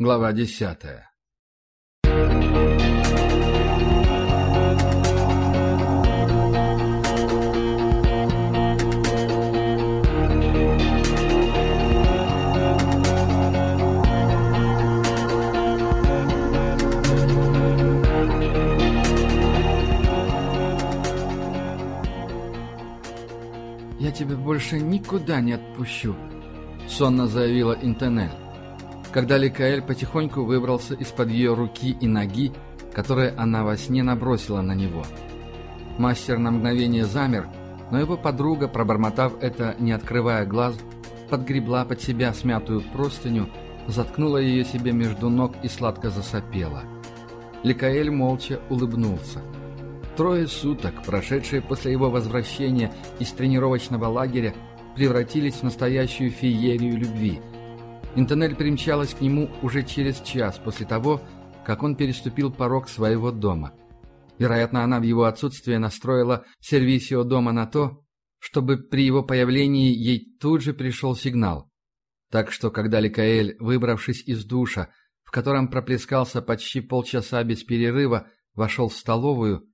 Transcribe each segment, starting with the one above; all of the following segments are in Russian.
Глава десятая. «Я тебя больше никуда не отпущу», — сонно заявила Интенель. Когда Ликаэль потихоньку выбрался из-под ее руки и ноги, которые она во сне набросила на него. Мастер на мгновение замер, но его подруга, пробормотав это, не открывая глаз, подгребла под себя смятую простыню, заткнула ее себе между ног и сладко засопела. Ликаэль молча улыбнулся. Трое суток, прошедшие после его возвращения из тренировочного лагеря, превратились в настоящую феерию любви. Интонель примчалась к нему уже через час после того, как он переступил порог своего дома. Вероятно, она в его отсутствие настроила сервисио дома на то, чтобы при его появлении ей тут же пришел сигнал. Так что, когда Ликаэль, выбравшись из душа, в котором проплескался почти полчаса без перерыва, вошел в столовую,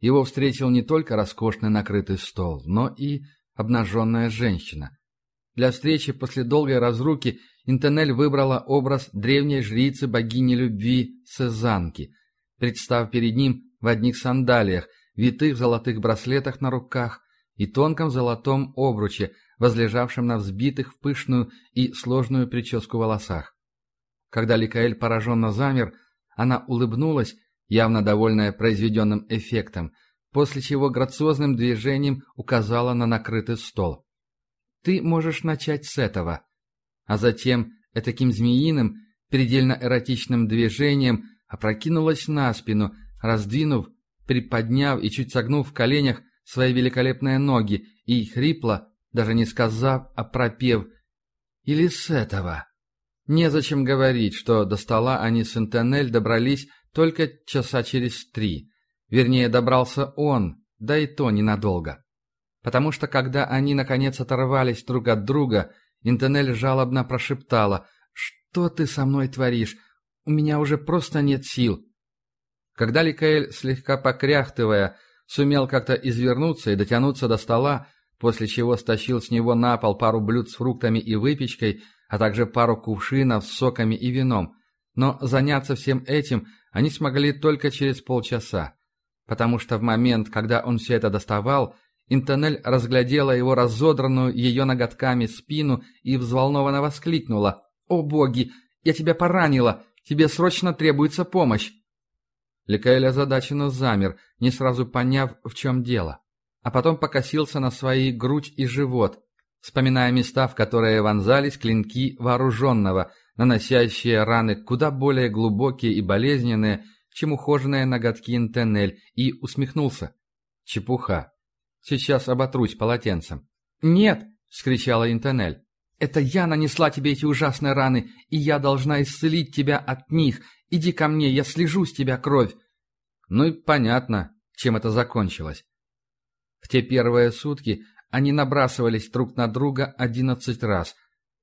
его встретил не только роскошный накрытый стол, но и обнаженная женщина. Для встречи после долгой разруки Интенель выбрала образ древней жрицы богини любви Сезанки, представ перед ним в одних сандалиях, витых золотых браслетах на руках и тонком золотом обруче, возлежавшем на взбитых в пышную и сложную прическу волосах. Когда Ликаэль пораженно замер, она улыбнулась явно довольная произведенным эффектом, после чего грациозным движением указала на накрытый стол. «Ты можешь начать с этого». А затем, этаким змеиным, предельно эротичным движением опрокинулась на спину, раздвинув, приподняв и чуть согнув в коленях свои великолепные ноги и хрипло, даже не сказав, а пропев «Или с этого». Незачем говорить, что до стола они с Интенель добрались только часа через три. Вернее, добрался он, да и то ненадолго. Потому что, когда они, наконец, оторвались друг от друга, Интенель жалобно прошептала «Что ты со мной творишь? У меня уже просто нет сил». Когда Ликаэль, слегка покряхтывая, сумел как-то извернуться и дотянуться до стола, после чего стащил с него на пол пару блюд с фруктами и выпечкой, а также пару кувшинов с соками и вином. Но заняться всем этим они смогли только через полчаса, потому что в момент, когда он все это доставал, Интонель разглядела его разодранную ее ноготками спину и взволнованно воскликнула. «О боги! Я тебя поранила! Тебе срочно требуется помощь!» Ликаэль озадаченно замер, не сразу поняв, в чем дело. А потом покосился на свои грудь и живот, вспоминая места, в которые вонзались клинки вооруженного, наносящие раны куда более глубокие и болезненные, чем ухоженные ноготки Интенель, и усмехнулся. Чепуха. Сейчас оботрусь полотенцем. «Нет!» — скричала Интенель. «Это я нанесла тебе эти ужасные раны, и я должна исцелить тебя от них. Иди ко мне, я слежу с тебя кровь!» Ну и понятно, чем это закончилось. В те первые сутки они набрасывались друг на друга одиннадцать раз,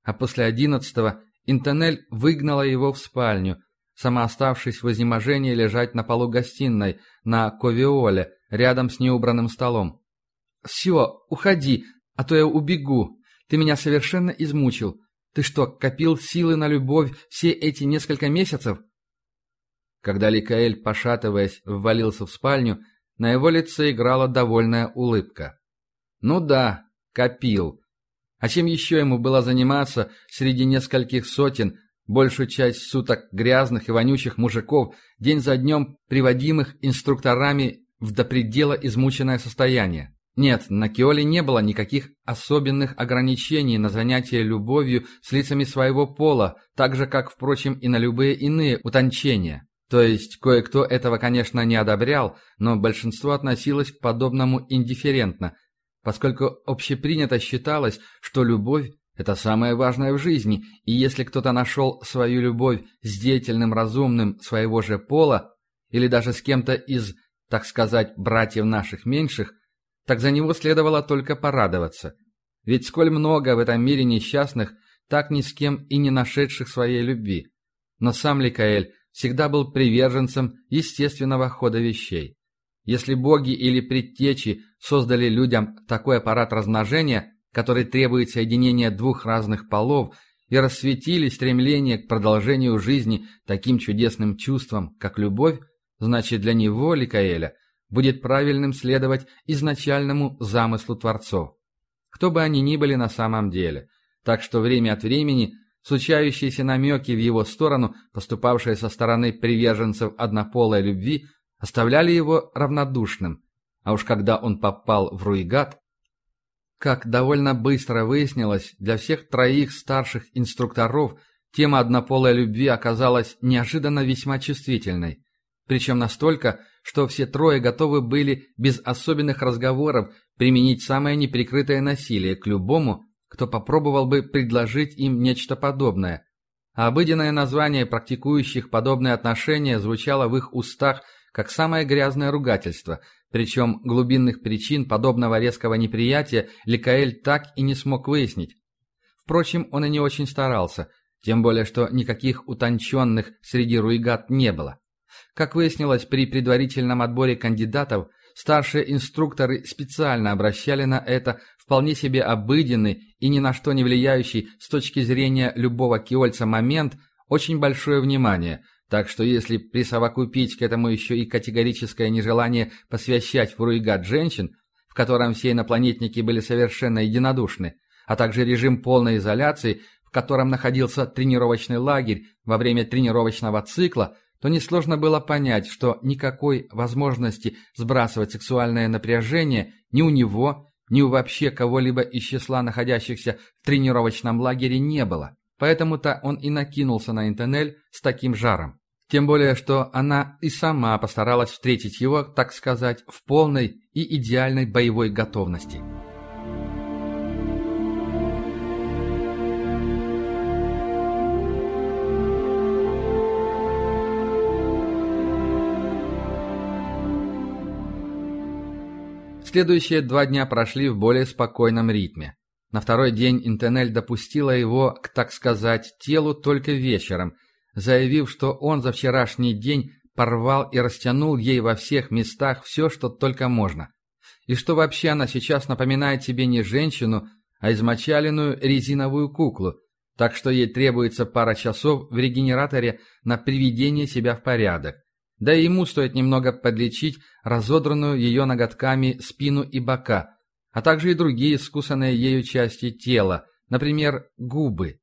а после одиннадцатого Интонель выгнала его в спальню, сама оставшись в изнеможении лежать на полу гостиной, на ковиоле, рядом с неубранным столом. «Все, уходи, а то я убегу. Ты меня совершенно измучил. Ты что, копил силы на любовь все эти несколько месяцев?» Когда Ликаэль, пошатываясь, ввалился в спальню, на его лице играла довольная улыбка. «Ну да, копил. А чем еще ему было заниматься среди нескольких сотен, большую часть суток грязных и вонючих мужиков, день за днем приводимых инструкторами в до предела измученное состояние? Нет, на Киоле не было никаких особенных ограничений на занятие любовью с лицами своего пола, так же, как, впрочем, и на любые иные утончения. То есть, кое-кто этого, конечно, не одобрял, но большинство относилось к подобному индифферентно – поскольку общепринято считалось, что любовь – это самое важное в жизни, и если кто-то нашел свою любовь с деятельным разумным своего же пола, или даже с кем-то из, так сказать, братьев наших меньших, так за него следовало только порадоваться. Ведь сколь много в этом мире несчастных, так ни с кем и не нашедших своей любви. Но сам Ликаэль всегда был приверженцем естественного хода вещей. Если боги или предтечи создали людям такой аппарат размножения, который требует соединения двух разных полов, и рассветили стремление к продолжению жизни таким чудесным чувством, как любовь, значит для него, Ликаэля, будет правильным следовать изначальному замыслу Творцов. Кто бы они ни были на самом деле. Так что время от времени случающиеся намеки в его сторону, поступавшие со стороны приверженцев однополой любви, оставляли его равнодушным. А уж когда он попал в Руигат, как довольно быстро выяснилось, для всех троих старших инструкторов тема однополой любви оказалась неожиданно весьма чувствительной. Причем настолько, что все трое готовы были без особенных разговоров применить самое неприкрытое насилие к любому, кто попробовал бы предложить им нечто подобное. А обыденное название практикующих подобные отношения звучало в их устах как самое грязное ругательство, причем глубинных причин подобного резкого неприятия Ликаэль так и не смог выяснить. Впрочем, он и не очень старался, тем более что никаких утонченных среди руигат не было. Как выяснилось при предварительном отборе кандидатов, старшие инструкторы специально обращали на это вполне себе обыденный и ни на что не влияющий с точки зрения любого киольца момент очень большое внимание, так что если присовокупить к этому еще и категорическое нежелание посвящать в Руигат женщин, в котором все инопланетники были совершенно единодушны, а также режим полной изоляции, в котором находился тренировочный лагерь во время тренировочного цикла – то несложно было понять, что никакой возможности сбрасывать сексуальное напряжение ни у него, ни у вообще кого-либо из числа находящихся в тренировочном лагере не было. Поэтому-то он и накинулся на Интенель с таким жаром. Тем более, что она и сама постаралась встретить его, так сказать, в полной и идеальной боевой готовности. Следующие два дня прошли в более спокойном ритме. На второй день Интенель допустила его к, так сказать, телу только вечером, заявив, что он за вчерашний день порвал и растянул ей во всех местах все, что только можно. И что вообще она сейчас напоминает себе не женщину, а измочаленную резиновую куклу, так что ей требуется пара часов в регенераторе на приведение себя в порядок. Да и ему стоит немного подлечить разодранную ее ноготками спину и бока, а также и другие скусанные ею части тела, например, губы.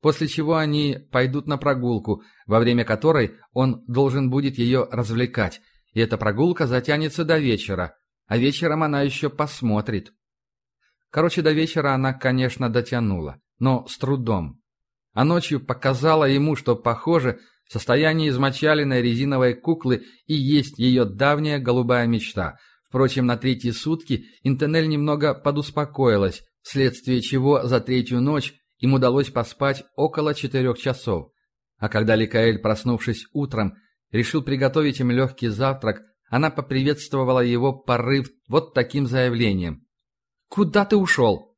После чего они пойдут на прогулку, во время которой он должен будет ее развлекать, и эта прогулка затянется до вечера, а вечером она еще посмотрит. Короче, до вечера она, конечно, дотянула, но с трудом. А ночью показала ему, что, похоже, Состояние измочаленной резиновой куклы и есть ее давняя голубая мечта. Впрочем, на третьи сутки Интенель немного подуспокоилась, вследствие чего за третью ночь им удалось поспать около четырех часов. А когда Ликаэль, проснувшись утром, решил приготовить им легкий завтрак, она поприветствовала его порыв вот таким заявлением. «Куда ты ушел?»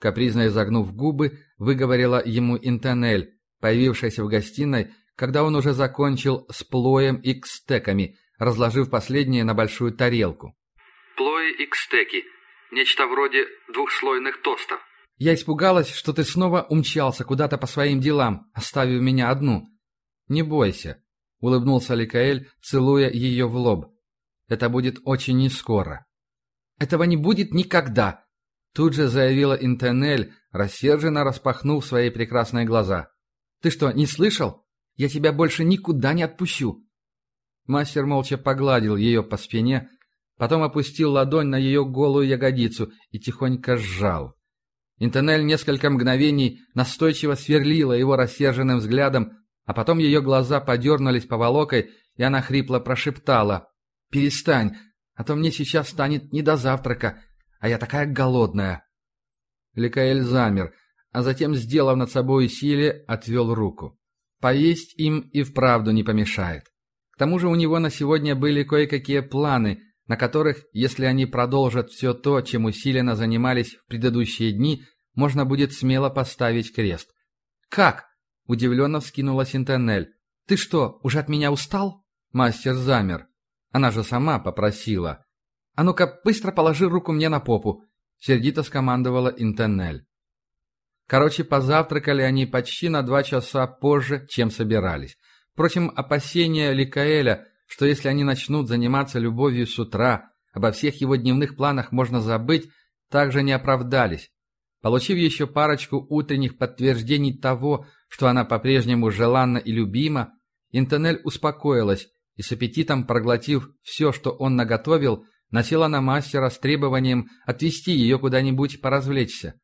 Капризно изогнув губы, выговорила ему Интенель, появившаяся в гостиной когда он уже закончил с плоем и кстеками, разложив последние на большую тарелку. Плои и кстеки. Нечто вроде двухслойных тостов. Я испугалась, что ты снова умчался куда-то по своим делам, оставив меня одну. Не бойся, улыбнулся Ликаэль, целуя ее в лоб. Это будет очень нескоро. Этого не будет никогда, тут же заявила Интенель, рассерженно распахнув свои прекрасные глаза. Ты что, не слышал? Я тебя больше никуда не отпущу!» Мастер молча погладил ее по спине, потом опустил ладонь на ее голую ягодицу и тихонько сжал. Интонель несколько мгновений настойчиво сверлила его рассерженным взглядом, а потом ее глаза подернулись поволокой, и она хрипло прошептала «Перестань, а то мне сейчас станет не до завтрака, а я такая голодная». Ликаэль замер, а затем, сделав над собой усилие, отвел руку. Поесть им и вправду не помешает. К тому же у него на сегодня были кое-какие планы, на которых, если они продолжат все то, чем усиленно занимались в предыдущие дни, можно будет смело поставить крест. «Как?» – Удивленно вскинулась Интенель. «Ты что, уже от меня устал?» Мастер замер. Она же сама попросила. «А ну-ка, быстро положи руку мне на попу!» Сердито скомандовала Интенель. Короче, позавтракали они почти на два часа позже, чем собирались. Впрочем, опасения Ликаэля, что если они начнут заниматься любовью с утра, обо всех его дневных планах можно забыть, также не оправдались. Получив еще парочку утренних подтверждений того, что она по-прежнему желанна и любима, Интонель успокоилась и с аппетитом проглотив все, что он наготовил, насела на мастера с требованием отвезти ее куда-нибудь поразвлечься.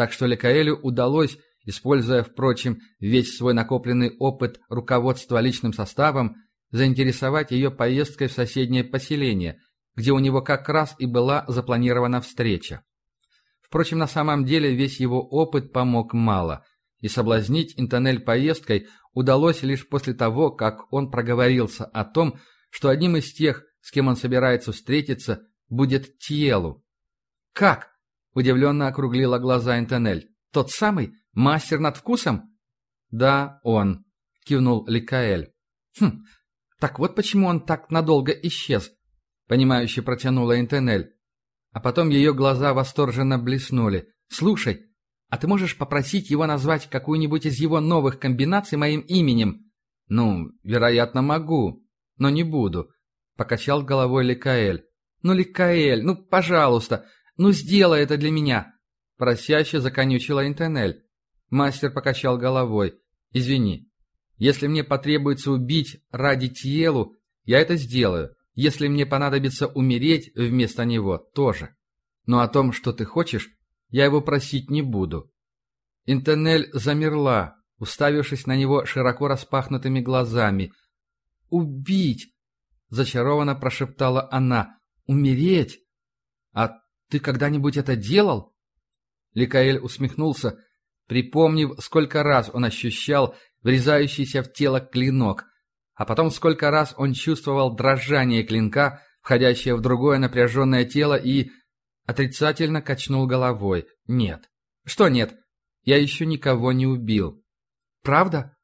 Так что Лекаэлю удалось, используя, впрочем, весь свой накопленный опыт руководства личным составом, заинтересовать ее поездкой в соседнее поселение, где у него как раз и была запланирована встреча. Впрочем, на самом деле весь его опыт помог мало, и соблазнить Интонель поездкой удалось лишь после того, как он проговорился о том, что одним из тех, с кем он собирается встретиться, будет Тиелу. «Как?» — удивленно округлила глаза Интонель. «Тот самый? Мастер над вкусом?» «Да, он», — кивнул Ликаэль. «Хм, так вот почему он так надолго исчез», — понимающе протянула Интонель. А потом ее глаза восторженно блеснули. «Слушай, а ты можешь попросить его назвать какую-нибудь из его новых комбинаций моим именем?» «Ну, вероятно, могу, но не буду», — покачал головой Ликаэль. «Ну, Ликаэль, ну, пожалуйста, ну, сделай это для меня!» Просяще законючила Интенель. Мастер покачал головой. «Извини, если мне потребуется убить ради Тиелу, я это сделаю. Если мне понадобится умереть вместо него, тоже. Но о том, что ты хочешь, я его просить не буду». Интенель замерла, уставившись на него широко распахнутыми глазами. «Убить!» — зачарованно прошептала она. «Умереть? А ты когда-нибудь это делал?» Ликаэль усмехнулся, припомнив, сколько раз он ощущал врезающийся в тело клинок, а потом сколько раз он чувствовал дрожание клинка, входящее в другое напряженное тело, и отрицательно качнул головой. «Нет». «Что нет? Я еще никого не убил». «Правда?»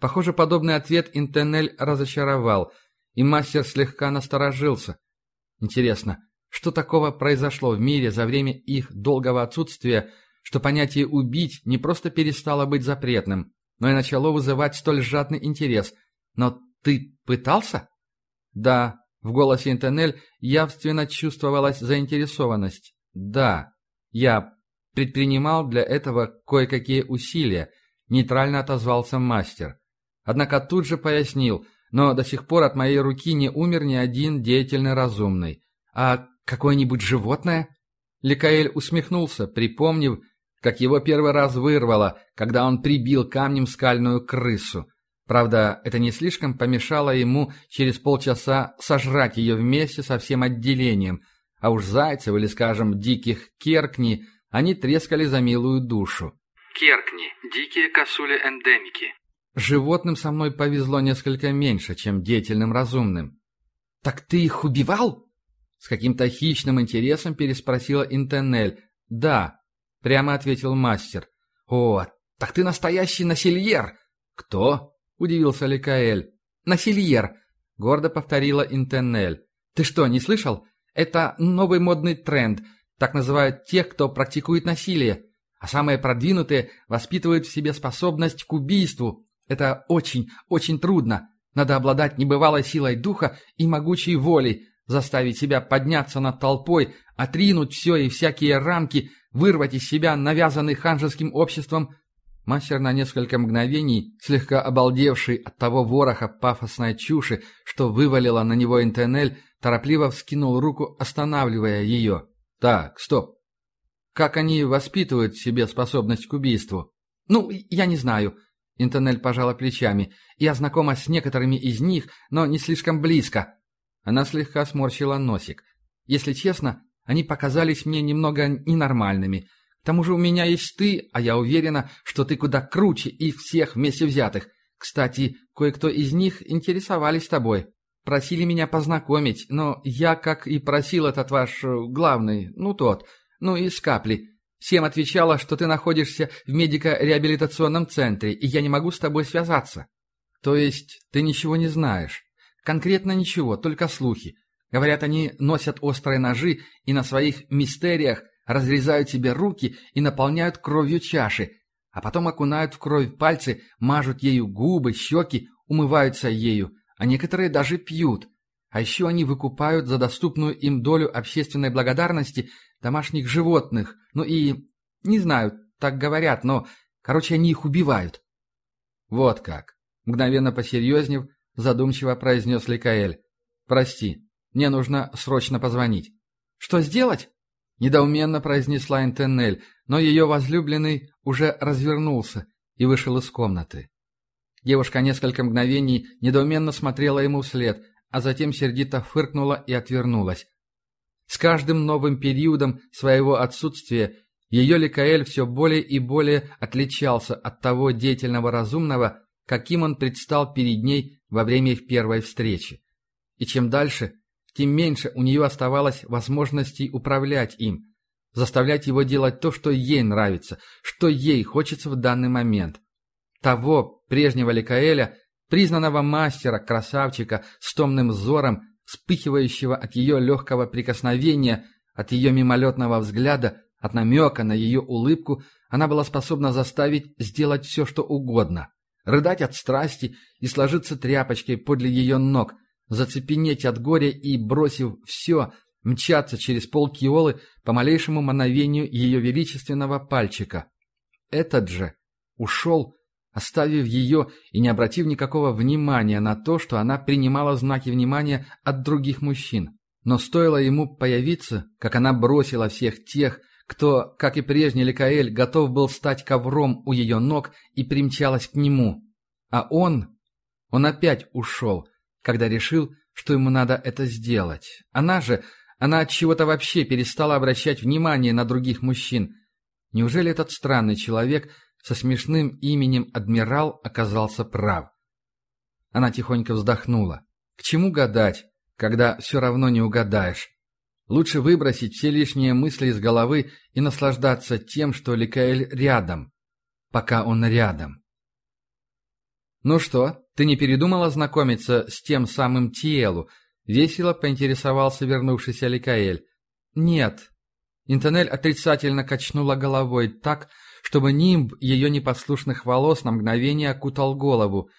Похоже, подобный ответ Интенель разочаровал, и мастер слегка насторожился. Интересно, что такого произошло в мире за время их долгого отсутствия, что понятие «убить» не просто перестало быть запретным, но и начало вызывать столь жадный интерес. Но ты пытался? Да, в голосе Интенель явственно чувствовалась заинтересованность. Да, я предпринимал для этого кое-какие усилия, нейтрально отозвался мастер. Однако тут же пояснил, но до сих пор от моей руки не умер ни один деятельный разумный. А какое-нибудь животное? Ликаэль усмехнулся, припомнив, как его первый раз вырвало, когда он прибил камнем скальную крысу. Правда, это не слишком помешало ему через полчаса сожрать ее вместе со всем отделением, а уж зайцев или, скажем, диких керкни они трескали за милую душу. Керкни – дикие косули-эндемики. Животным со мной повезло несколько меньше, чем деятельным разумным. «Так ты их убивал?» С каким-то хищным интересом переспросила Интенель. «Да», Прямо ответил мастер. «О, так ты настоящий насильер!» «Кто?» — удивился Ликаэль. «Насильер!» — гордо повторила Интенель. «Ты что, не слышал? Это новый модный тренд. Так называют тех, кто практикует насилие. А самые продвинутые воспитывают в себе способность к убийству. Это очень, очень трудно. Надо обладать небывалой силой духа и могучей волей, заставить себя подняться над толпой, отринуть все и всякие рамки — вырвать из себя навязанный ханжеским обществом, мастер на несколько мгновений, слегка обалдевший от того вороха пафосной чуши, что вывалила на него Интенель, торопливо вскинул руку, останавливая ее. «Так, стоп. Как они воспитывают в себе способность к убийству?» «Ну, я не знаю», — Интенель пожала плечами. «Я знакома с некоторыми из них, но не слишком близко». Она слегка сморщила носик. «Если честно, они показались мне немного ненормальными. К тому же у меня есть ты, а я уверена, что ты куда круче их всех вместе взятых. Кстати, кое-кто из них интересовались тобой. Просили меня познакомить, но я, как и просил этот ваш э, главный, ну тот, ну из капли, Всем отвечала, что ты находишься в медико-реабилитационном центре, и я не могу с тобой связаться. То есть ты ничего не знаешь? Конкретно ничего, только слухи. Говорят, они носят острые ножи и на своих мистериях разрезают себе руки и наполняют кровью чаши, а потом окунают в кровь пальцы, мажут ею губы, щеки, умываются ею, а некоторые даже пьют. А еще они выкупают за доступную им долю общественной благодарности домашних животных, ну и... не знаю, так говорят, но... короче, они их убивают. Вот как. Мгновенно посерьезнев, задумчиво произнес Ликаэль. «Прости, мне нужно срочно позвонить». «Что сделать?» Недоуменно произнесла Интеннель, но ее возлюбленный уже развернулся и вышел из комнаты. Девушка несколько мгновений недоуменно смотрела ему вслед, а затем сердито фыркнула и отвернулась. С каждым новым периодом своего отсутствия ее Ликаэль все более и более отличался от того деятельного разумного, каким он предстал перед ней во время их первой встречи. И чем дальше, тем меньше у нее оставалось возможностей управлять им, заставлять его делать то, что ей нравится, что ей хочется в данный момент. Того прежнего Ликаэля, признанного мастера, красавчика, с томным взором, вспыхивающего от ее легкого прикосновения, от ее мимолетного взгляда, от намека на ее улыбку, она была способна заставить сделать все, что угодно. Рыдать от страсти и сложиться тряпочкой подле ее ног, зацепенеть от горя и, бросив все, мчаться через пол Киолы по малейшему мановению ее величественного пальчика. Этот же ушел, оставив ее и не обратив никакого внимания на то, что она принимала знаки внимания от других мужчин. Но стоило ему появиться, как она бросила всех тех, кто, как и прежний Ликаэль, готов был стать ковром у ее ног и примчалась к нему. А он... Он опять ушел, когда решил, что ему надо это сделать. Она же... Она от чего-то вообще перестала обращать внимание на других мужчин. Неужели этот странный человек со смешным именем Адмирал оказался прав? Она тихонько вздохнула. К чему гадать, когда все равно не угадаешь? Лучше выбросить все лишние мысли из головы и наслаждаться тем, что Ликаэль рядом, пока он рядом. «Ну что, ты не передумала знакомиться с тем самым Тиелу?» — весело поинтересовался вернувшийся Ликаэль. «Нет». Интонель отрицательно качнула головой так, чтобы нимб ее непослушных волос на мгновение окутал голову.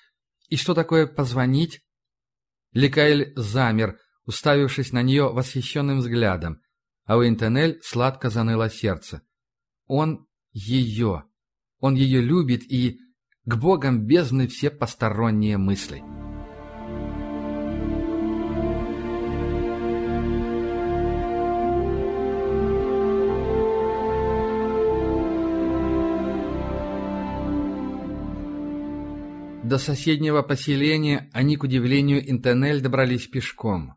«И что такое позвонить?» Ликаэль замер, уставившись на нее восхищенным взглядом, а у Интонель сладко заныло сердце. Он ее. Он ее любит и... К богам бездны все посторонние мысли. До соседнего поселения они, к удивлению Интенель, добрались пешком.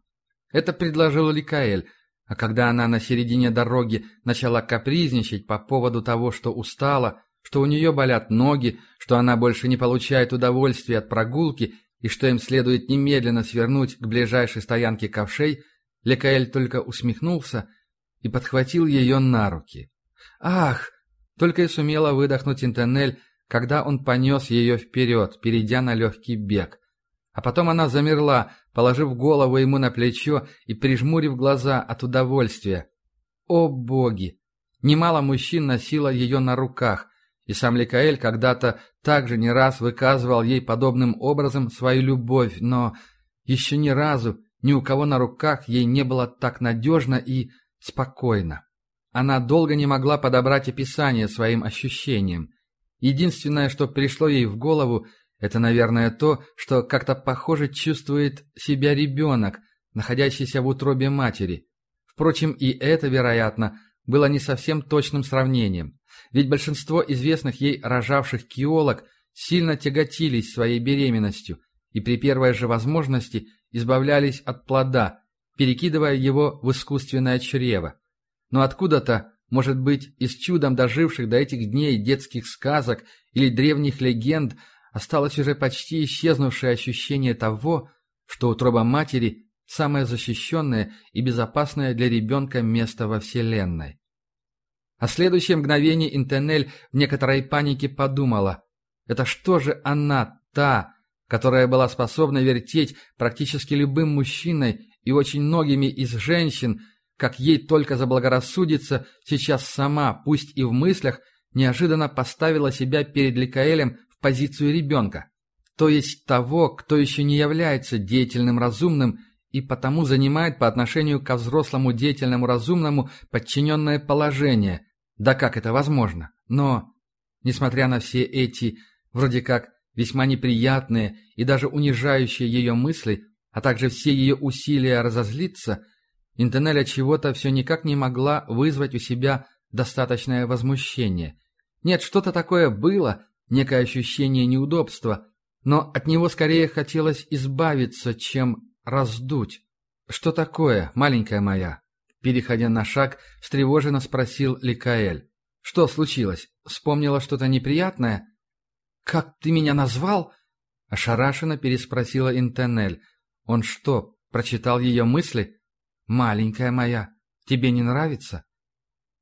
Это предложил Ликаэль, а когда она на середине дороги начала капризничать по поводу того, что устала, что у нее болят ноги, что она больше не получает удовольствия от прогулки и что им следует немедленно свернуть к ближайшей стоянке ковшей, Лекаэль только усмехнулся и подхватил ее на руки. «Ах!» — только и сумела выдохнуть Интенель, когда он понес ее вперед, перейдя на легкий бег. А потом она замерла, положив голову ему на плечо и прижмурив глаза от удовольствия. О боги! Немало мужчин носило ее на руках, и сам Ликаэль когда-то также не раз выказывал ей подобным образом свою любовь, но еще ни разу ни у кого на руках ей не было так надежно и спокойно. Она долго не могла подобрать описание своим ощущениям. Единственное, что пришло ей в голову, это, наверное, то, что как-то похоже чувствует себя ребенок, находящийся в утробе матери. Впрочем, и это, вероятно, было не совсем точным сравнением. Ведь большинство известных ей рожавших киолог сильно тяготились своей беременностью и при первой же возможности избавлялись от плода, перекидывая его в искусственное чрево. Но откуда-то, может быть, из чудом доживших до этих дней детских сказок или древних легенд, осталось уже почти исчезнувшее ощущение того, что утроба матери – самое защищенное и безопасное для ребенка место во Вселенной. А следующее мгновение Интенель в некоторой панике подумала. Это что же она, та, которая была способна вертеть практически любым мужчиной и очень многими из женщин, как ей только заблагорассудится, сейчас сама, пусть и в мыслях, неожиданно поставила себя перед Ликаэлем позицию ребенка, то есть того, кто еще не является деятельным разумным и потому занимает по отношению ко взрослому деятельному разумному подчиненное положение. Да как это возможно? Но, несмотря на все эти, вроде как, весьма неприятные и даже унижающие ее мысли, а также все ее усилия разозлиться, Интенеля чего-то все никак не могла вызвать у себя достаточное возмущение. Нет, что-то такое было, некое ощущение неудобства, но от него скорее хотелось избавиться, чем раздуть. «Что такое, маленькая моя?» Переходя на шаг, встревоженно спросил Ликаэль. «Что случилось? Вспомнила что-то неприятное?» «Как ты меня назвал?» Ошарашенно переспросила Интенель. «Он что, прочитал ее мысли?» «Маленькая моя, тебе не нравится?»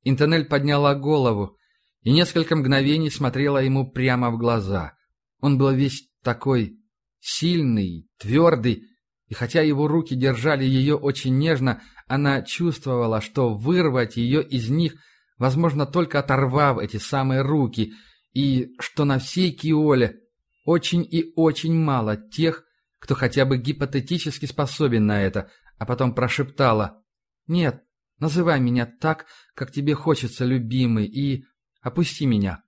Интенель подняла голову и несколько мгновений смотрела ему прямо в глаза. Он был весь такой сильный, твердый, и хотя его руки держали ее очень нежно, она чувствовала, что вырвать ее из них возможно только оторвав эти самые руки — и что на всей Киоле очень и очень мало тех, кто хотя бы гипотетически способен на это, а потом прошептала «Нет, называй меня так, как тебе хочется, любимый, и опусти меня.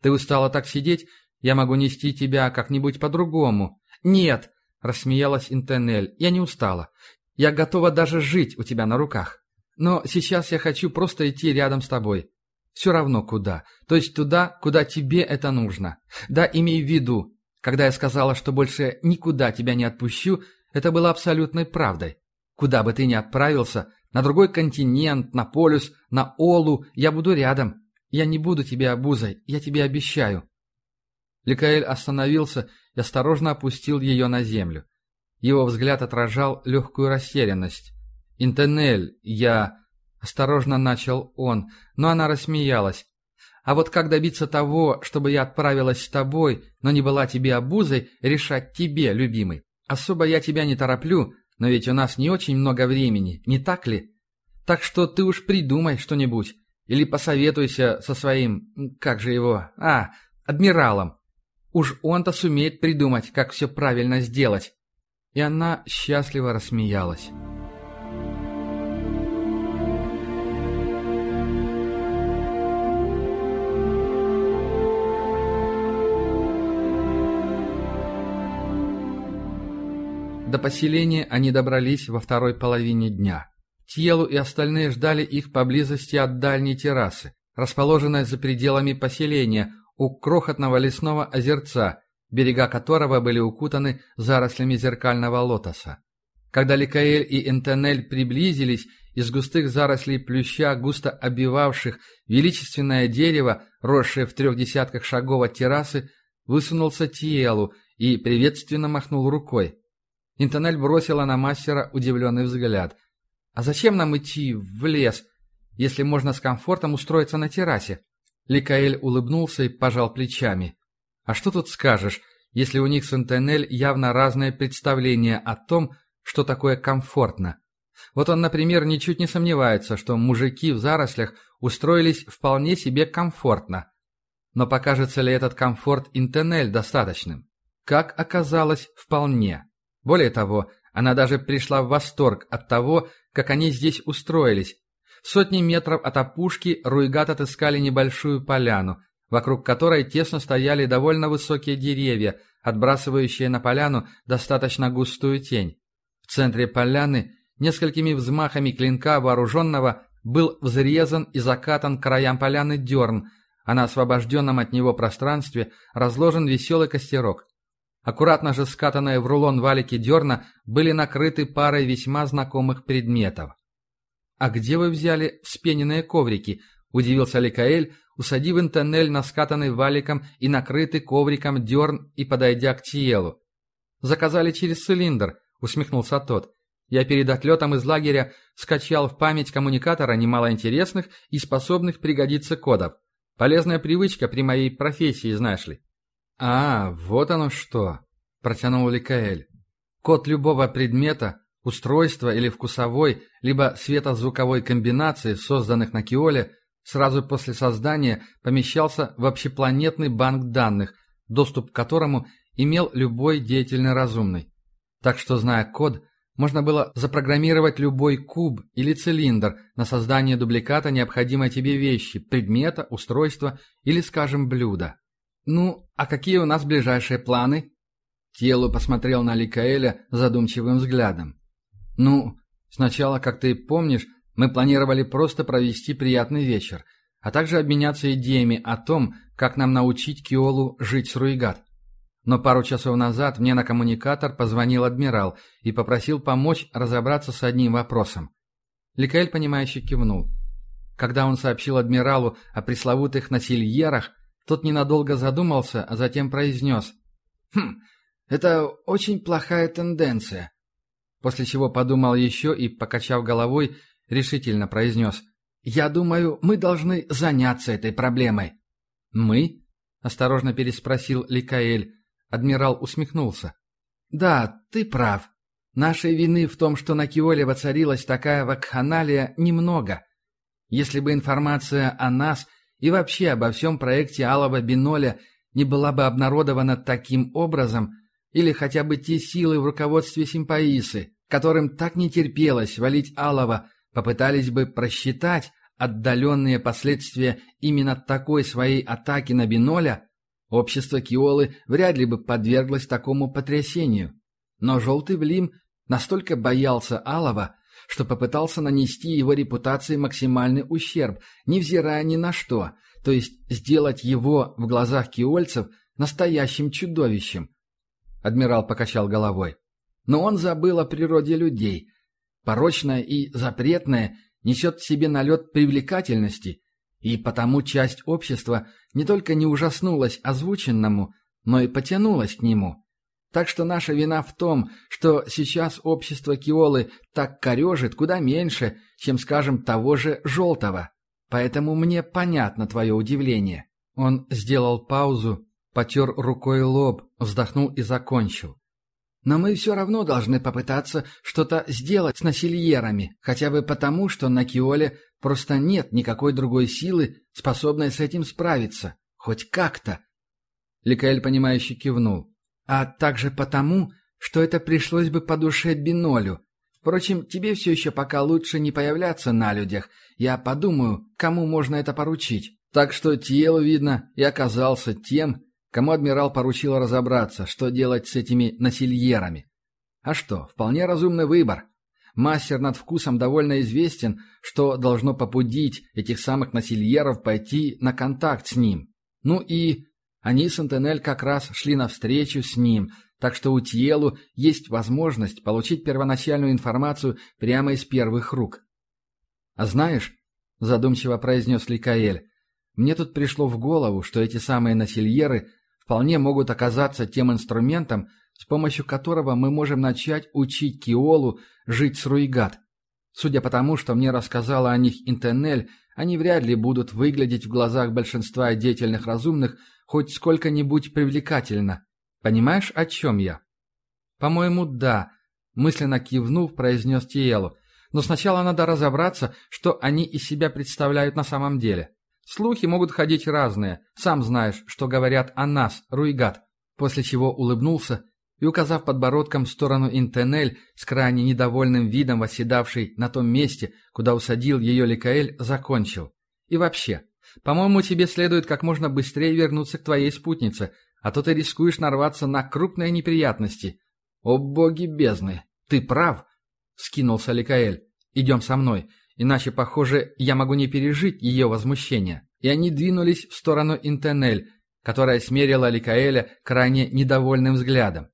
Ты устала так сидеть, я могу нести тебя как-нибудь по-другому». «Нет!» — рассмеялась Интенель. «Я не устала. Я готова даже жить у тебя на руках. Но сейчас я хочу просто идти рядом с тобой. Все равно куда. То есть туда, куда тебе это нужно. Да, имей в виду, когда я сказала, что больше никуда тебя не отпущу, это было абсолютной правдой. Куда бы ты ни отправился, на другой континент, на полюс, на Олу, я буду рядом. Я не буду тебе обузой, я тебе обещаю. Ликаэль остановился и осторожно опустил ее на землю. Его взгляд отражал легкую растерянность. «Интенель, я...» Осторожно начал он, но она рассмеялась. А вот как добиться того, чтобы я отправилась с тобой, но не была тебе обузой, решать тебе, любимый. Особо я тебя не тороплю, но ведь у нас не очень много времени, не так ли? Так что ты уж придумай что-нибудь. Или посоветуйся со своим... Как же его? А, адмиралом. Уж он-то сумеет придумать, как все правильно сделать. И она счастливо рассмеялась. До поселения они добрались во второй половине дня. Тьелу и остальные ждали их поблизости от дальней террасы, расположенной за пределами поселения, у крохотного лесного озерца, берега которого были укутаны зарослями зеркального лотоса. Когда Ликаэль и Энтенель приблизились, из густых зарослей плюща, густо обивавших величественное дерево, росшее в трех десятках шагов от террасы, высунулся Тиелу и приветственно махнул рукой. Интонель бросила на мастера удивленный взгляд. «А зачем нам идти в лес, если можно с комфортом устроиться на террасе?» Ликаэль улыбнулся и пожал плечами. «А что тут скажешь, если у них с Интонель явно разное представление о том, что такое комфортно?» Вот он, например, ничуть не сомневается, что мужики в зарослях устроились вполне себе комфортно. Но покажется ли этот комфорт Интенель достаточным? Как оказалось, вполне. Более того, она даже пришла в восторг от того, как они здесь устроились. Сотни метров от опушки Руйгат отыскали небольшую поляну, вокруг которой тесно стояли довольно высокие деревья, отбрасывающие на поляну достаточно густую тень. В центре поляны несколькими взмахами клинка вооруженного был взрезан и закатан краям поляны дерн, а на освобожденном от него пространстве разложен веселый костерок. Аккуратно же скатанные в рулон валики дерна были накрыты парой весьма знакомых предметов. «А где вы взяли вспененные коврики?» – удивился Ликаэль, усадив интоннель на скатанный валиком и накрытый ковриком дерн и подойдя к Тиелу. «Заказали через цилиндр», – усмехнулся тот. Я перед отлетом из лагеря скачал в память коммуникатора немало интересных и способных пригодиться кодов. Полезная привычка при моей профессии, знаешь ли. «А, вот оно что!» – протянул Ликаэль. «Код любого предмета, устройства или вкусовой, либо светозвуковой комбинации, созданных на Киоле, сразу после создания помещался в общепланетный банк данных, доступ к которому имел любой деятельный разумный. Так что, зная код, можно было запрограммировать любой куб или цилиндр на создание дубликата необходимой тебе вещи, предмета, устройства или, скажем, блюда. «Ну, а какие у нас ближайшие планы?» Телу посмотрел на Ликаэля задумчивым взглядом. «Ну, сначала, как ты помнишь, мы планировали просто провести приятный вечер, а также обменяться идеями о том, как нам научить Киолу жить с Руигат. Но пару часов назад мне на коммуникатор позвонил адмирал и попросил помочь разобраться с одним вопросом. Ликаэль, понимающе кивнул. Когда он сообщил адмиралу о пресловутых насильерах, тот ненадолго задумался, а затем произнес. «Хм, это очень плохая тенденция». После чего подумал еще и, покачав головой, решительно произнес. «Я думаю, мы должны заняться этой проблемой». «Мы?» — осторожно переспросил Ликаэль. Адмирал усмехнулся. «Да, ты прав. Нашей вины в том, что на Киоле воцарилась такая вакханалия, немного. Если бы информация о нас и вообще обо всем проекте Алого Биноля не была бы обнародована таким образом, или хотя бы те силы в руководстве Симпаисы, которым так не терпелось валить Алова, попытались бы просчитать отдаленные последствия именно такой своей атаки на Биноля, Общество Киолы вряд ли бы подверглось такому потрясению. Но Желтый Влим настолько боялся Алова, что попытался нанести его репутации максимальный ущерб, невзирая ни на что, то есть сделать его в глазах киольцев настоящим чудовищем. Адмирал покачал головой. Но он забыл о природе людей. Порочное и запретное несет в себе налет привлекательности, и потому часть общества не только не ужаснулась озвученному, но и потянулась к нему. Так что наша вина в том, что сейчас общество Киолы так корежит куда меньше, чем, скажем, того же Желтого. Поэтому мне понятно твое удивление. Он сделал паузу, потер рукой лоб, вздохнул и закончил. Но мы все равно должны попытаться что-то сделать с насильерами, хотя бы потому, что на Киоле просто нет никакой другой силы, способной с этим справиться. Хоть как-то. Ликаэль, понимающе кивнул. А также потому, что это пришлось бы по душе Бинолю. Впрочем, тебе все еще пока лучше не появляться на людях. Я подумаю, кому можно это поручить. Так что Тиел, видно, и оказался тем, кому адмирал поручил разобраться, что делать с этими насильерами. А что, вполне разумный выбор. Мастер над вкусом довольно известен, что должно побудить этих самых насильеров пойти на контакт с ним. Ну и они с Антенель как раз шли навстречу с ним, так что у Тьелу есть возможность получить первоначальную информацию прямо из первых рук. «А знаешь», — задумчиво произнес Ликаэль, — «мне тут пришло в голову, что эти самые насильеры вполне могут оказаться тем инструментом, с помощью которого мы можем начать учить Киолу жить с Руигат. Судя по тому, что мне рассказала о них Интенель, они вряд ли будут выглядеть в глазах большинства деятельных разумных хоть сколько-нибудь привлекательно. Понимаешь, о чем я? По-моему, да, мысленно кивнув, произнес Тиелу. Но сначала надо разобраться, что они из себя представляют на самом деле. Слухи могут ходить разные. Сам знаешь, что говорят о нас, Руигат. После чего улыбнулся и, указав подбородком в сторону Интенель, с крайне недовольным видом восседавшей на том месте, куда усадил ее Ликаэль, закончил. «И вообще, по-моему, тебе следует как можно быстрее вернуться к твоей спутнице, а то ты рискуешь нарваться на крупные неприятности». «О боги бездны! Ты прав!» — скинулся Ликаэль. «Идем со мной, иначе, похоже, я могу не пережить ее возмущение». И они двинулись в сторону Интенель, которая смерила Ликаэля крайне недовольным взглядом.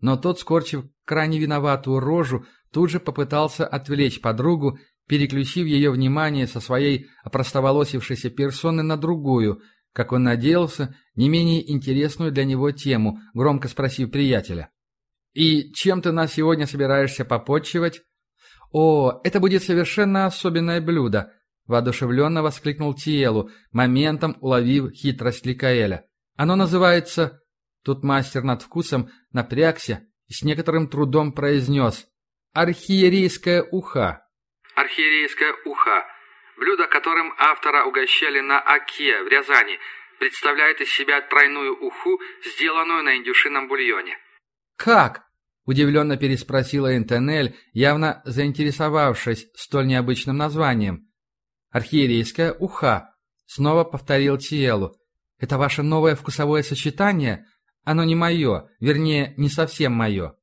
Но тот, скорчив крайне виноватую рожу, тут же попытался отвлечь подругу, переключив ее внимание со своей опростоволосившейся персоны на другую, как он надеялся, не менее интересную для него тему, громко спросив приятеля. «И чем ты нас сегодня собираешься попотчевать?» «О, это будет совершенно особенное блюдо!» – воодушевленно воскликнул Тиелу, моментом уловив хитрость Ликаэля. «Оно называется...» Тут мастер над вкусом напрягся и с некоторым трудом произнес «Архиерейская уха». Архиерейская уха – блюдо, которым автора угощали на Оке в Рязани, представляет из себя тройную уху, сделанную на индюшином бульоне. «Как?» – удивленно переспросила Интенель, явно заинтересовавшись столь необычным названием. «Архиерейская уха», – снова повторил Тиелу. «Это ваше новое вкусовое сочетание? Оно не мое, вернее, не совсем мое.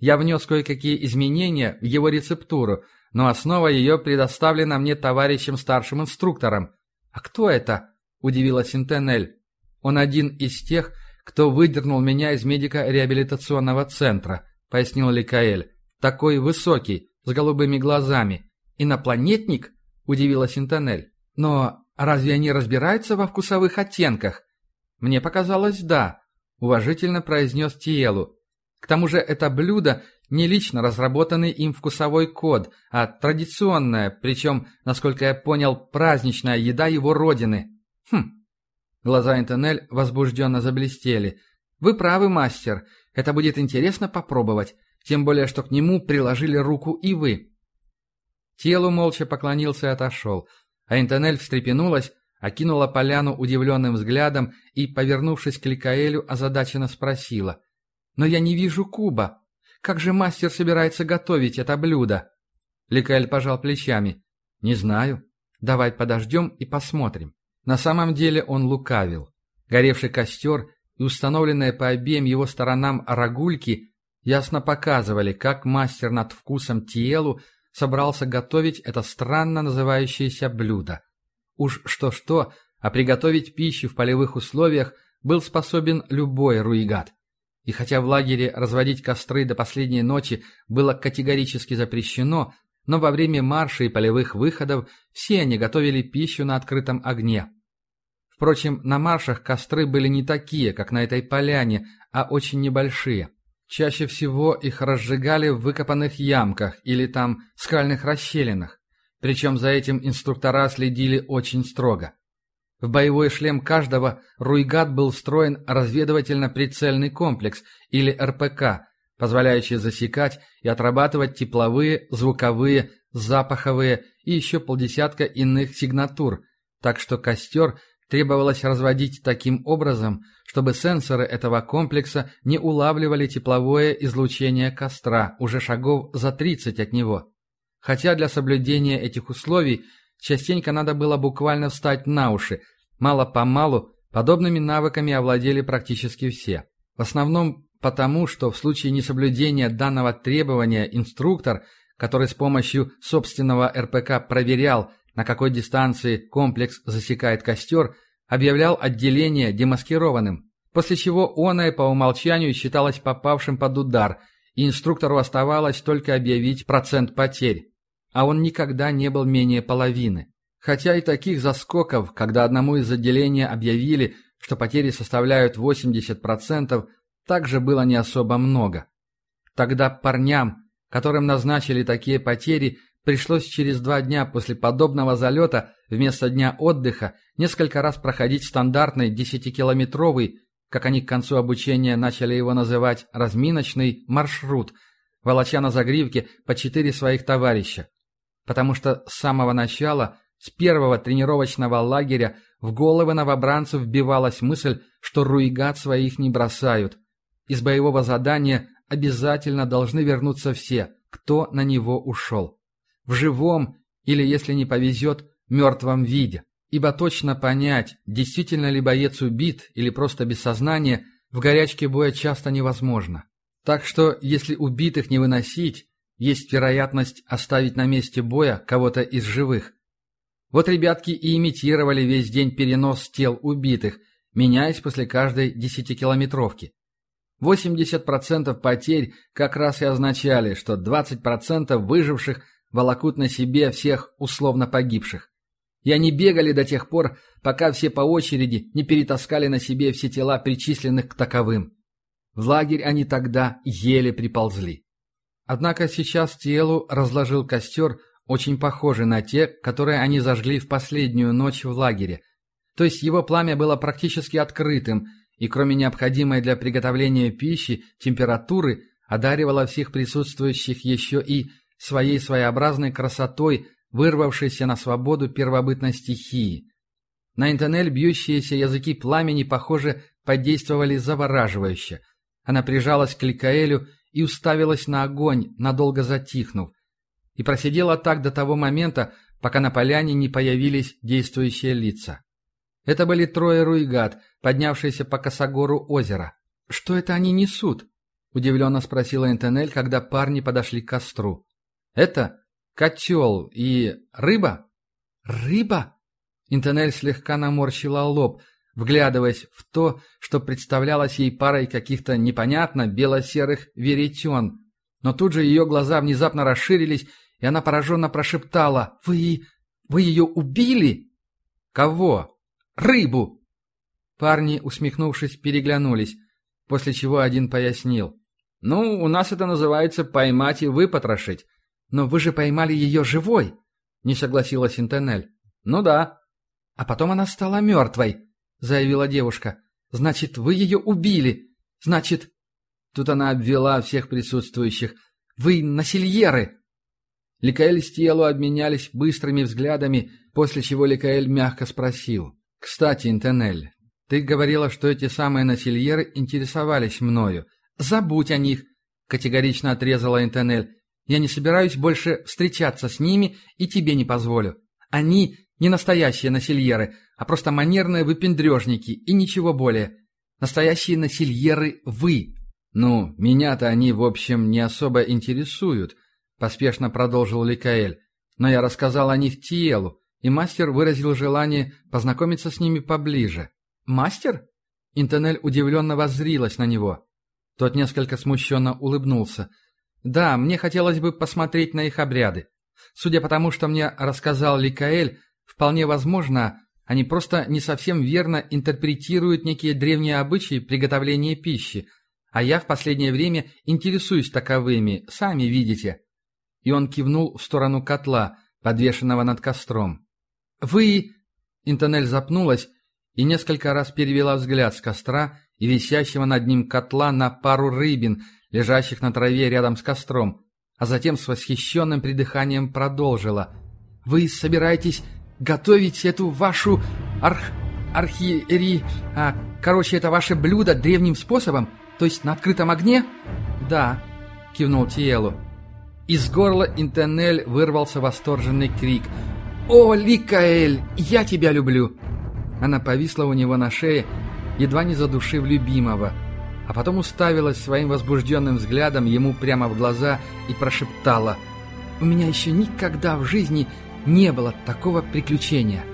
Я внес кое-какие изменения в его рецептуру, но основа ее предоставлена мне товарищем старшим инструктором. А кто это?» – удивилась Интенель. «Он один из тех, кто выдернул меня из медико-реабилитационного центра», – пояснил Ликаэль. «Такой высокий, с голубыми глазами. Инопланетник?» – удивилась Интенель. «Но разве они разбираются во вкусовых оттенках?» «Мне показалось, да», – уважительно произнес Тиелу. «К тому же это блюдо не лично разработанный им вкусовой код, а традиционная, причем, насколько я понял, праздничная еда его родины. Хм, Глаза Интонель возбужденно заблестели. «Вы правы, мастер. Это будет интересно попробовать. Тем более, что к нему приложили руку и вы». Телу молча поклонился и отошел. А Интонель встрепенулась, окинула поляну удивленным взглядом и, повернувшись к Ликаэлю, озадаченно спросила. «Но я не вижу куба. Как же мастер собирается готовить это блюдо?» Ликаэль пожал плечами. «Не знаю. Давай подождем и посмотрим». На самом деле он лукавил. Горевший костер и установленные по обеим его сторонам рогульки ясно показывали, как мастер над вкусом Тиелу собрался готовить это странно называющееся блюдо. Уж что-что, а приготовить пищу в полевых условиях был способен любой руигат. И хотя в лагере разводить костры до последней ночи было категорически запрещено, но во время марша и полевых выходов все они готовили пищу на открытом огне. Впрочем, на маршах костры были не такие, как на этой поляне, а очень небольшие. Чаще всего их разжигали в выкопанных ямках или там скальных расщелинах. Причем за этим инструктора следили очень строго. В боевой шлем каждого руйгат был встроен разведывательно-прицельный комплекс или РПК, позволяющий засекать и отрабатывать тепловые, звуковые, запаховые и еще полдесятка иных сигнатур, так что костер требовалось разводить таким образом, чтобы сенсоры этого комплекса не улавливали тепловое излучение костра уже шагов за 30 от него. Хотя для соблюдения этих условий частенько надо было буквально встать на уши, мало-помалу подобными навыками овладели практически все. В основном потому что в случае несоблюдения данного требования инструктор, который с помощью собственного РПК проверял, на какой дистанции комплекс засекает костер, объявлял отделение демаскированным, после чего оное по умолчанию считалось попавшим под удар, и инструктору оставалось только объявить процент потерь. А он никогда не был менее половины. Хотя и таких заскоков, когда одному из отделения объявили, что потери составляют 80%, также было не особо много. Тогда парням, которым назначили такие потери, пришлось через два дня после подобного залета вместо дня отдыха несколько раз проходить стандартный десятикилометровый, как они к концу обучения начали его называть, разминочный маршрут, волоча на загривке по четыре своих товарища. Потому что с самого начала, с первого тренировочного лагеря, в головы новобранцев вбивалась мысль, что руигат своих не бросают, из боевого задания обязательно должны вернуться все, кто на него ушел. В живом или, если не повезет, мертвом виде. Ибо точно понять, действительно ли боец убит или просто без сознания, в горячке боя часто невозможно. Так что, если убитых не выносить, есть вероятность оставить на месте боя кого-то из живых. Вот ребятки и имитировали весь день перенос тел убитых, меняясь после каждой десятикилометровки. 80% потерь как раз и означали, что 20% выживших волокут на себе всех условно погибших. И они бегали до тех пор, пока все по очереди не перетаскали на себе все тела причисленных к таковым. В лагерь они тогда еле приползли. Однако сейчас Тиэлу разложил костер, очень похожий на те, которые они зажгли в последнюю ночь в лагере. То есть его пламя было практически открытым, и кроме необходимой для приготовления пищи температуры, одаривало всех присутствующих еще и своей своеобразной красотой, вырвавшейся на свободу первобытной стихии. На Интонель бьющиеся языки пламени, похоже, подействовали завораживающе. Она прижалась к Ликаэлю и уставилась на огонь, надолго затихнув. И просидела так до того момента, пока на поляне не появились действующие лица. Это были трое руигат, поднявшиеся по косогору озера. «Что это они несут?» — удивленно спросила Интонель, когда парни подошли к костру. «Это котел и рыба?» «Рыба?» Интонель слегка наморщила лоб, вглядываясь в то, что представлялось ей парой каких-то непонятно бело-серых веретен. Но тут же ее глаза внезапно расширились, и она пораженно прошептала «Вы... вы ее убили?» «Кого?» «Рыбу!» Парни, усмехнувшись, переглянулись, после чего один пояснил. «Ну, у нас это называется поймать и выпотрошить. Но вы же поймали ее живой!» — не согласилась Интенель. «Ну да». «А потом она стала мертвой», — заявила девушка. «Значит, вы ее убили. Значит...» Тут она обвела всех присутствующих. «Вы насильеры!» Ликаэль с Тиелу обменялись быстрыми взглядами, после чего Ликаэль мягко спросил. «Кстати, Интенель, ты говорила, что эти самые насильеры интересовались мною. Забудь о них!» — категорично отрезала Интенель. «Я не собираюсь больше встречаться с ними и тебе не позволю. Они не настоящие насильеры, а просто манерные выпендрежники и ничего более. Настоящие насильеры вы!» «Ну, меня-то они, в общем, не особо интересуют», — поспешно продолжил Ликаэль. «Но я рассказал о них Тиелу, и мастер выразил желание познакомиться с ними поближе». «Мастер?» Интонель удивленно воззрилась на него. Тот несколько смущенно улыбнулся. «Да, мне хотелось бы посмотреть на их обряды. Судя по тому, что мне рассказал Ликаэль, вполне возможно, они просто не совсем верно интерпретируют некие древние обычаи приготовления пищи, а я в последнее время интересуюсь таковыми, сами видите». И он кивнул в сторону котла, подвешенного над костром. «Вы...» Интонель запнулась и несколько раз перевела взгляд с костра и висящего над ним котла на пару рыбин, лежащих на траве рядом с костром, а затем с восхищенным придыханием продолжила. «Вы собираетесь готовить эту вашу арх... архиери... А, короче, это ваше блюдо древним способом?» То есть на открытом огне? Да, кивнул Тиелу. Из горла Интенель вырвался восторженный крик. «О, Ликаэль, я тебя люблю!» Она повисла у него на шее, едва не задушив любимого, а потом уставилась своим возбужденным взглядом ему прямо в глаза и прошептала «У меня еще никогда в жизни не было такого приключения!»